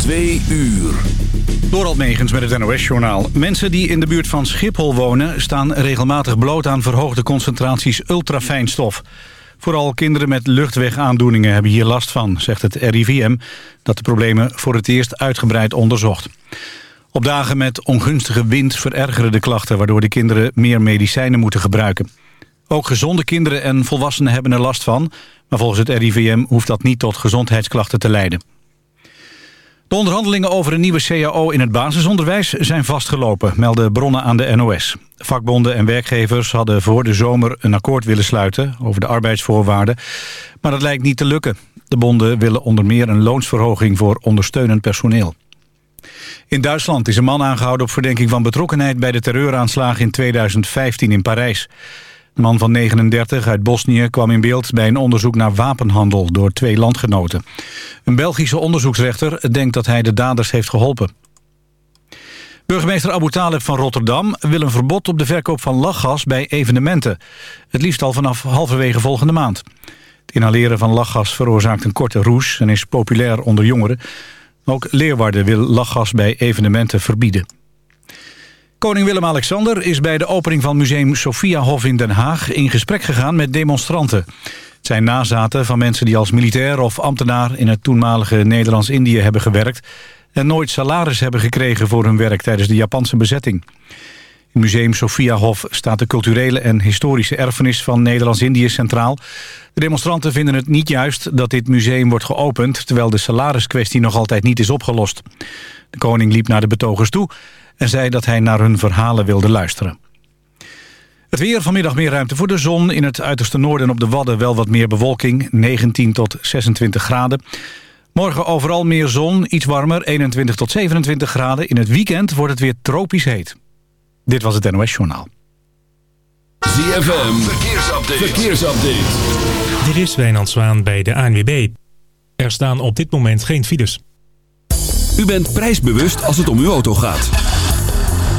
Twee uur. Dorald Megens met het NOS-journaal. Mensen die in de buurt van Schiphol wonen... staan regelmatig bloot aan verhoogde concentraties ultrafijnstof. Vooral kinderen met luchtwegaandoeningen hebben hier last van... zegt het RIVM, dat de problemen voor het eerst uitgebreid onderzocht. Op dagen met ongunstige wind verergeren de klachten... waardoor de kinderen meer medicijnen moeten gebruiken. Ook gezonde kinderen en volwassenen hebben er last van... maar volgens het RIVM hoeft dat niet tot gezondheidsklachten te leiden. De onderhandelingen over een nieuwe CAO in het basisonderwijs zijn vastgelopen, melden bronnen aan de NOS. Vakbonden en werkgevers hadden voor de zomer een akkoord willen sluiten over de arbeidsvoorwaarden, maar dat lijkt niet te lukken. De bonden willen onder meer een loonsverhoging voor ondersteunend personeel. In Duitsland is een man aangehouden op verdenking van betrokkenheid bij de terreuraanslagen in 2015 in Parijs. De man van 39 uit Bosnië kwam in beeld bij een onderzoek naar wapenhandel door twee landgenoten. Een Belgische onderzoeksrechter denkt dat hij de daders heeft geholpen. Burgemeester Abu Taleb van Rotterdam wil een verbod op de verkoop van lachgas bij evenementen. Het liefst al vanaf halverwege volgende maand. Het inhaleren van lachgas veroorzaakt een korte roes en is populair onder jongeren. Ook Leeuwarden wil lachgas bij evenementen verbieden. Koning Willem-Alexander is bij de opening van museum Sophiahof in Den Haag... in gesprek gegaan met demonstranten. Het zijn nazaten van mensen die als militair of ambtenaar... in het toenmalige Nederlands-Indië hebben gewerkt... en nooit salaris hebben gekregen voor hun werk tijdens de Japanse bezetting. In museum Sophiahof staat de culturele en historische erfenis van Nederlands-Indië centraal. De demonstranten vinden het niet juist dat dit museum wordt geopend... terwijl de salariskwestie nog altijd niet is opgelost. De koning liep naar de betogers toe en zei dat hij naar hun verhalen wilde luisteren. Het weer vanmiddag meer ruimte voor de zon. In het uiterste noorden en op de Wadden wel wat meer bewolking. 19 tot 26 graden. Morgen overal meer zon, iets warmer, 21 tot 27 graden. In het weekend wordt het weer tropisch heet. Dit was het NOS Journaal. ZFM, verkeersupdate. verkeersupdate. Dit is Wijnand Zwaan bij de ANWB. Er staan op dit moment geen files. U bent prijsbewust als het om uw auto gaat.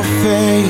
your face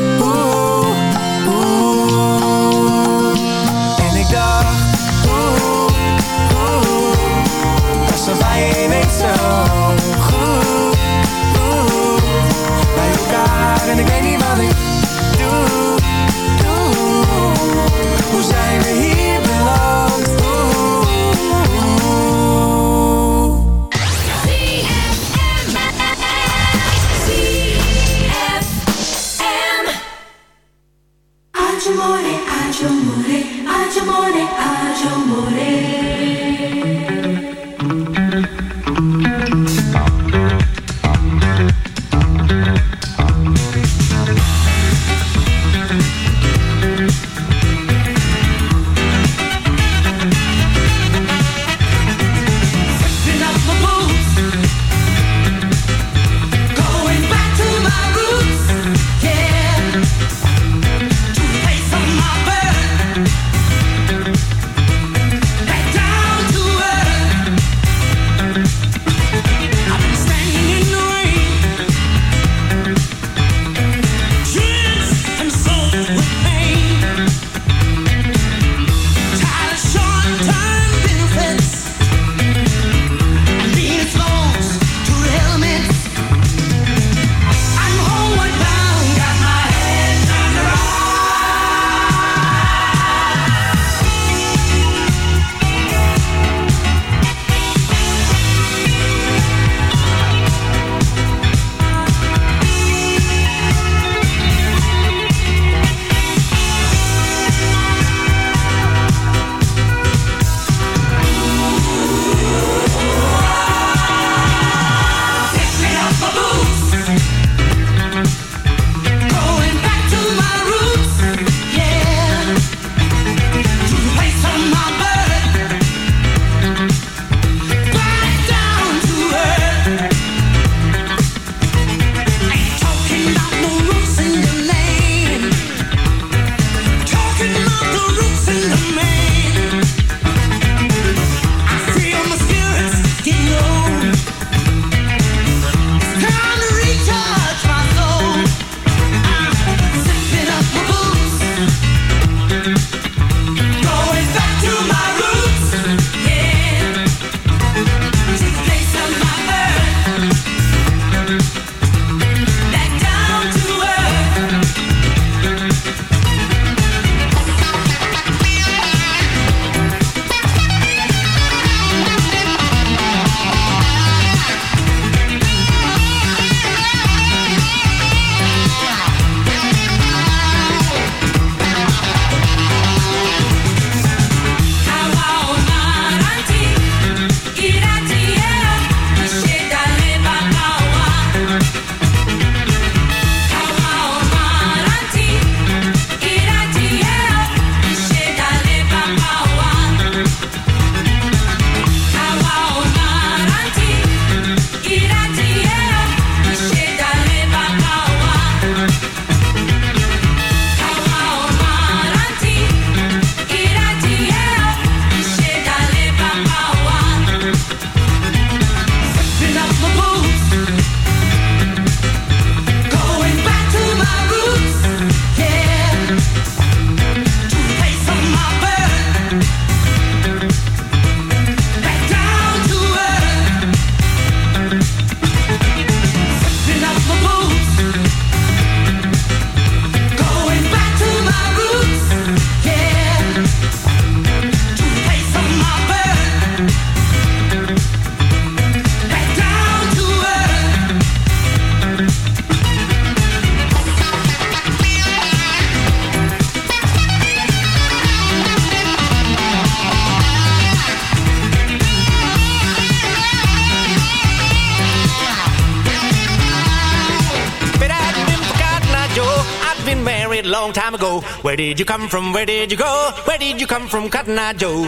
Where did you come from? Where did you go? Where did you come from, Cotton Eye Joe?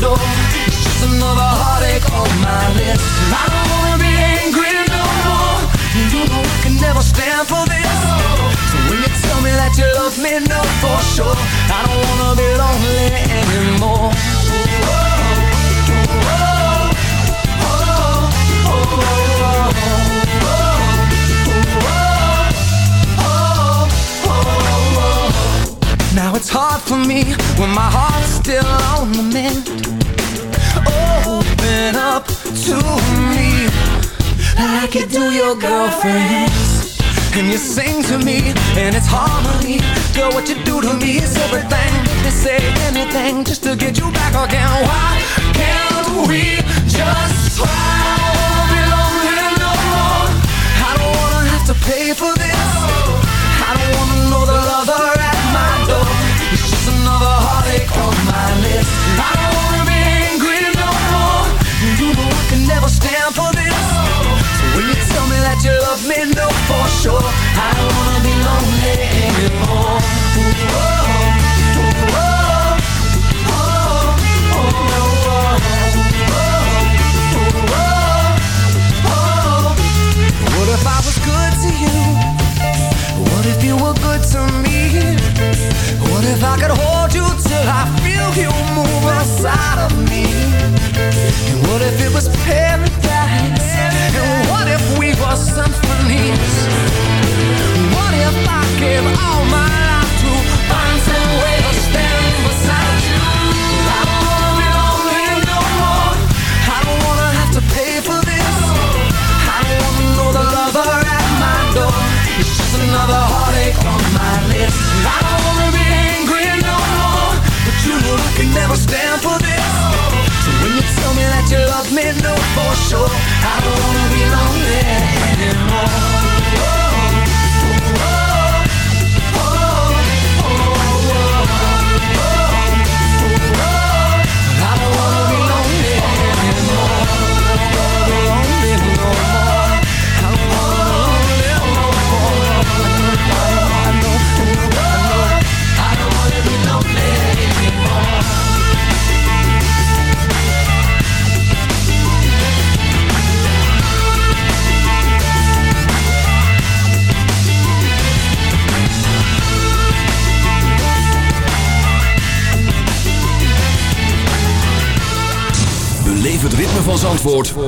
Door. It's just another heartache on my list. I don't wanna be angry no more. You know I can never stand for this. So when you tell me that you love me, know for sure. I don't wanna be lonely anymore. Now it's hard for me when my heart's still on the mend. Open up to me like you do your girlfriends. And you sing to me, and it's harmony. Girl, what you do to me is everything. They say anything just to get you back again. Why can't we just try? I wanna be lonely no more. I don't wanna have to pay for this. My list. I don't wanna be angry no more. You know I never stand for this. When you tell me that you love me, for sure I don't wanna be lonely anymore.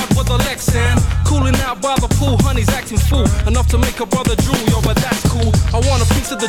hard with a Lexan. Cooling out by the pool, honey's acting fool. Enough to make a brother drool, yo, but that's cool. I want a piece of the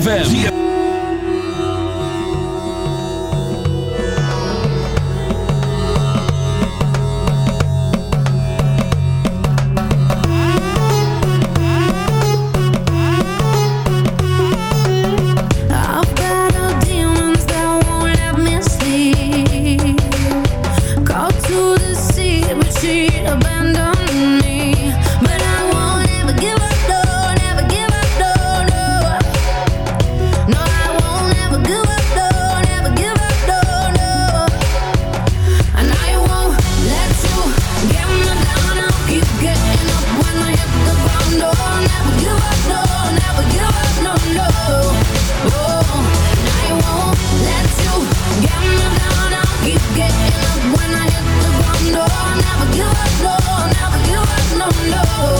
ZFM. no, no, no, no.